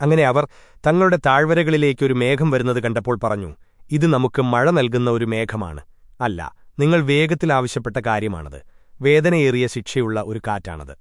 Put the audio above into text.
അങ്ങനെ അവർ തങ്ങളുടെ താഴ്വരകളിലേക്കൊരു മേഘം വരുന്നത് കണ്ടപ്പോൾ പറഞ്ഞു ഇത് നമുക്ക് മഴ നൽകുന്ന ഒരു മേഘമാണ്. അല്ല നിങ്ങൾ വേഗത്തിൽ ആവശ്യപ്പെട്ട കാര്യമാണത്. വേദനയേറിയ ശിക്ഷയുള്ള ഒരു കാറ്റാണത്.